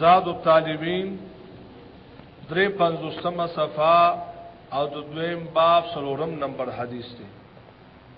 زاد الطالبین درې پنځوسمه صفه او د دویم باب سلورم نمبر حدیث دی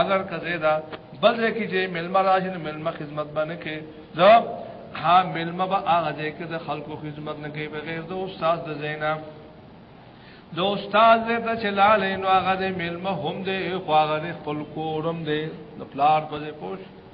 اگر که زیدا بل ځای کې چې ملما راشي نو ملما خدمت باندې کې دا ها ملما به هغه ځای کې د خلکو خدمت نه کوي بغیر د استاد د زینا د استاد دې ته چلاله نو هغه دې ملما هم دې خو هغه خپل کورم دې د پلار په پوښ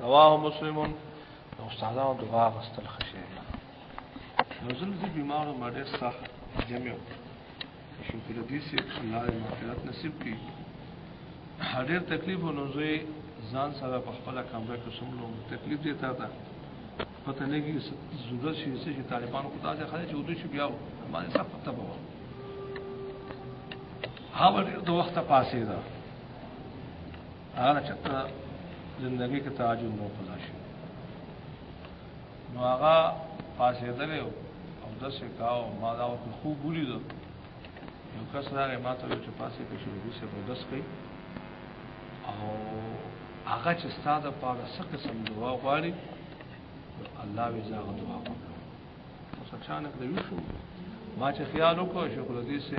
رواه مسلمون استادانو دعا غستل خشه نو زم دي بیمار ما ډېر صح جمع شکر دې سي الله مغفرت نصیب کړي ډېر تکلیف نو زه ځان سره په خپل کمره کې سملو تکلیف دې تا ته پته نه کیږي ضرورت شي چې طالبان خدا ته خلک چې ودو شي بیا باندې څه پته به هغه ډېر د وخت پاسې ده هغه چته زندگی کې تعجب مو پلا شي نو هغه پاسې درې او د څه کاو ما دا وخت خوب ولید یو کس راغی ما ته چې پاسې کې شو دې څه بدس کوي او هغه چې ستاده پاره څه قسم دعا غواړي الله وی زاغ دعا وکړه څه چانه کوي ما چې خیال وکړ شو خو دې څه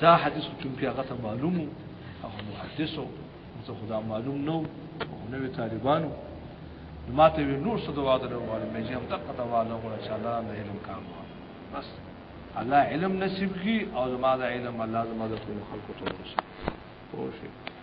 دا حدیث کوم کې هغه ته معلوم او محدثو ته خدا معلوم نو او نوې طالبانو ماته وی نور څه دوا درو غواړم مې چې هم دغه دوا له غواړم چې الله نه علم کام بس الله علم نصیب کی او زما د علم الله زما د ټول خلقو ته ورسوي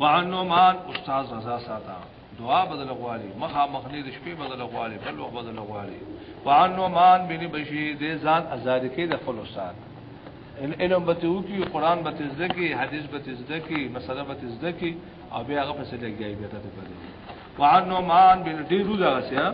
وعن نومان استاد رضا ساته دعا بدل غواړي مخا مخني د شپې بدل غواړي بل وخت بدل غواړي وعن نومان بن بشیر د ځان ازاد کې د خپل استاد ان علم به تو کی قران به تزده کی حدیث به تزده کی مسله به تزده کی او بیا هغه پسې لګیږي به ته پدې وعن نومان بن ډیرو دا سیا